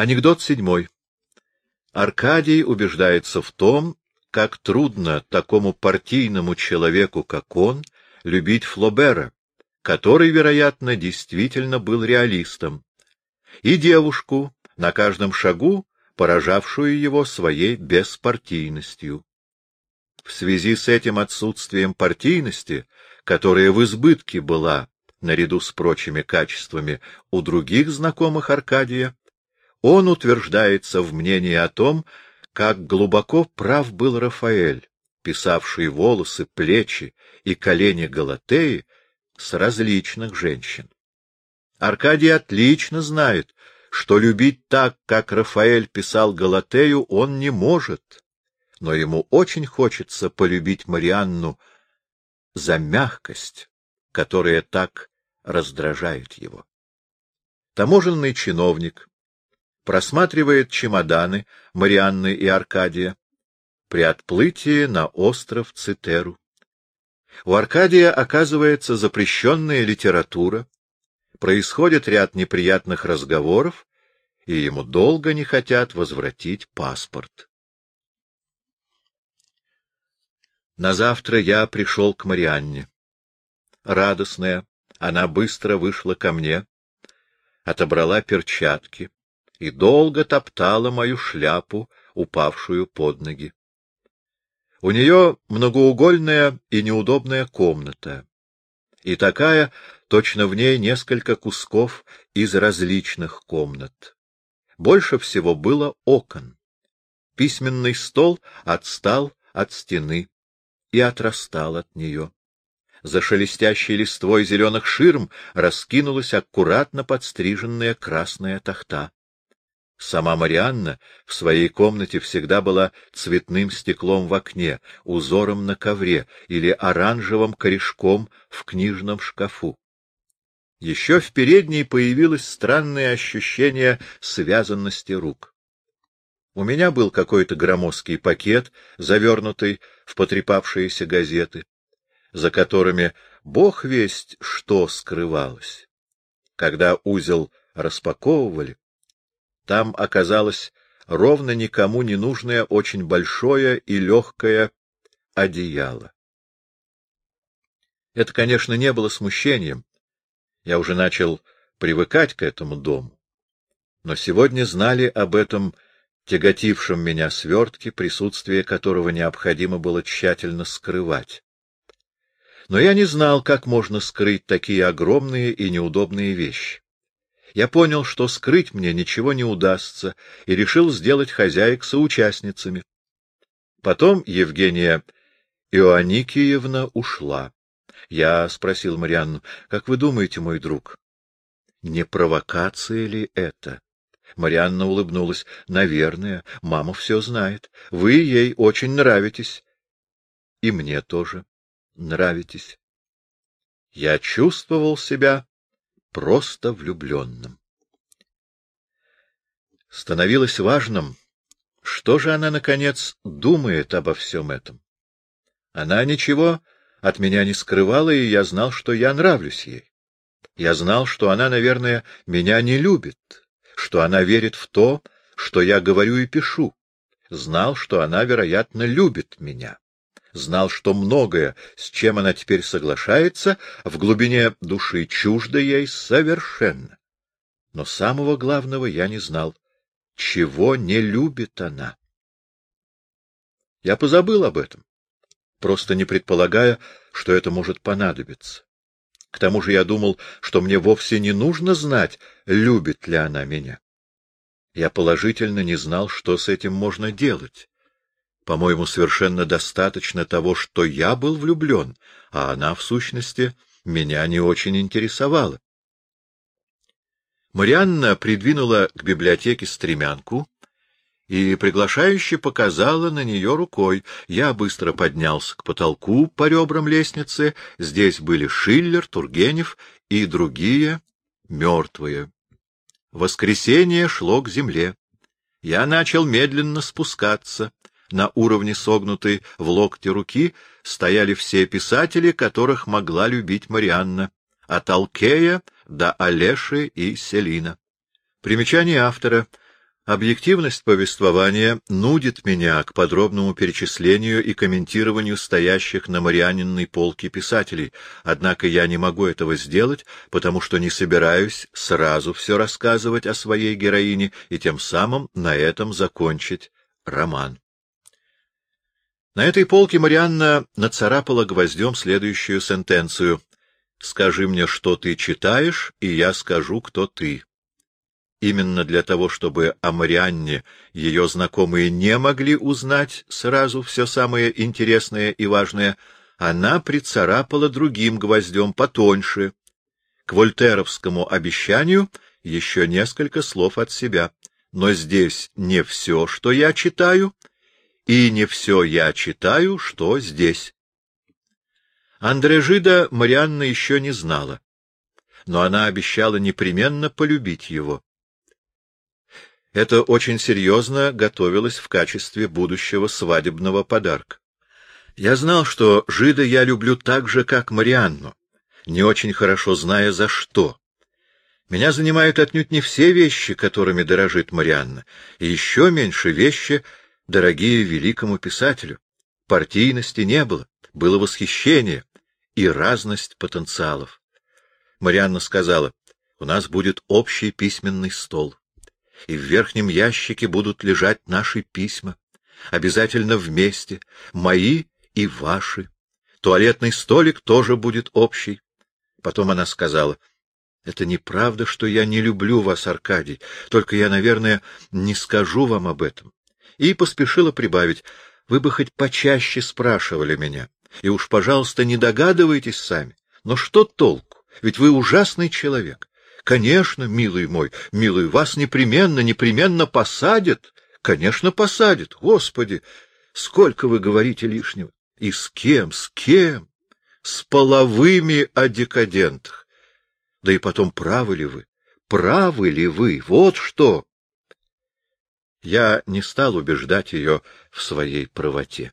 Анекдот седьмой. Аркадий убеждается в том, как трудно такому партийному человеку, как он, любить Флобера, который, вероятно, действительно был реалистом, и девушку, на каждом шагу поражавшую его своей беспартийностью. В связи с этим отсутствием партийности, которая в избытке была, наряду с прочими качествами, у других знакомых Аркадия, он утверждается в мнении о том, как глубоко прав был Рафаэль, писавший волосы, плечи и колени Галатеи с различных женщин. Аркадий отлично знает, что любить так, как Рафаэль писал Галатею, он не может, но ему очень хочется полюбить Марианну за мягкость, которая так раздражает его. Таможенный чиновник, просматривает чемоданы Марианны и Аркадия при отплытии на остров Цитеру. У Аркадия оказывается запрещенная литература, происходит ряд неприятных разговоров, и ему долго не хотят возвратить паспорт. На завтра я пришел к Марианне. Радостная, она быстро вышла ко мне, отобрала перчатки, и долго топтала мою шляпу, упавшую под ноги. У нее многоугольная и неудобная комната, и такая, точно в ней несколько кусков из различных комнат. Больше всего было окон. Письменный стол отстал от стены и отрастал от нее. За шелестящей листвой зеленых ширм раскинулась аккуратно подстриженная красная тахта. Сама Марианна в своей комнате всегда была цветным стеклом в окне, узором на ковре или оранжевым корешком в книжном шкафу. Еще в передней появилось странное ощущение связанности рук. У меня был какой-то громоздкий пакет, завернутый в потрепавшиеся газеты, за которыми бог весть что скрывалось. Когда узел распаковывали, там оказалось ровно никому не нужное очень большое и легкое одеяло. Это, конечно, не было смущением. Я уже начал привыкать к этому дому. Но сегодня знали об этом тяготившем меня свертке, присутствие которого необходимо было тщательно скрывать. Но я не знал, как можно скрыть такие огромные и неудобные вещи. Я понял, что скрыть мне ничего не удастся, и решил сделать хозяек соучастницами. Потом Евгения Иоанникиевна ушла. Я спросил Марианну, как вы думаете, мой друг, не провокация ли это? Марианна улыбнулась. Наверное, мама все знает. Вы ей очень нравитесь. И мне тоже нравитесь. Я чувствовал себя просто влюбленным. Становилось важным, что же она, наконец, думает обо всем этом. Она ничего от меня не скрывала, и я знал, что я нравлюсь ей. Я знал, что она, наверное, меня не любит, что она верит в то, что я говорю и пишу. Знал, что она, вероятно, любит меня знал, что многое, с чем она теперь соглашается, в глубине души чуждо ей совершенно. Но самого главного я не знал, чего не любит она. Я позабыл об этом, просто не предполагая, что это может понадобиться. К тому же я думал, что мне вовсе не нужно знать, любит ли она меня. Я положительно не знал, что с этим можно делать. По-моему, совершенно достаточно того, что я был влюблен, а она, в сущности, меня не очень интересовала. Марианна придвинула к библиотеке стремянку и приглашающе показала на нее рукой. Я быстро поднялся к потолку по ребрам лестницы. Здесь были Шиллер, Тургенев и другие мертвые. Воскресенье шло к земле. Я начал медленно спускаться. На уровне согнутой в локте руки стояли все писатели, которых могла любить Марианна, от Алкея до Олеши и Селина. Примечание автора. Объективность повествования нудит меня к подробному перечислению и комментированию стоящих на Марианинной полке писателей, однако я не могу этого сделать, потому что не собираюсь сразу все рассказывать о своей героине и тем самым на этом закончить роман. На этой полке Марианна нацарапала гвоздем следующую сентенцию. «Скажи мне, что ты читаешь, и я скажу, кто ты». Именно для того, чтобы о Марианне ее знакомые не могли узнать сразу все самое интересное и важное, она прицарапала другим гвоздем потоньше. К вольтеровскому обещанию еще несколько слов от себя. Но здесь не все, что я читаю, и не все я читаю, что здесь. Андре Жида Марианна еще не знала, но она обещала непременно полюбить его. Это очень серьезно готовилось в качестве будущего свадебного подарка. Я знал, что жида я люблю так же, как Марианну, не очень хорошо зная за что. Меня занимают отнюдь не все вещи, которыми дорожит Марианна, и еще меньше вещи, дорогие великому писателю. Партийности не было, было восхищение и разность потенциалов. Марианна сказала, у нас будет общий письменный стол и в верхнем ящике будут лежать наши письма, обязательно вместе, мои и ваши. Туалетный столик тоже будет общий. Потом она сказала, — Это неправда, что я не люблю вас, Аркадий, только я, наверное, не скажу вам об этом. И поспешила прибавить, — Вы бы хоть почаще спрашивали меня, и уж, пожалуйста, не догадывайтесь сами. Но что толку? Ведь вы ужасный человек. Конечно, милый мой, милый, вас непременно, непременно посадят. Конечно, посадят. Господи, сколько вы говорите лишнего. И с кем, с кем? С половыми о декадентах. Да и потом, правы ли вы? Правы ли вы? Вот что! Я не стал убеждать ее в своей правоте.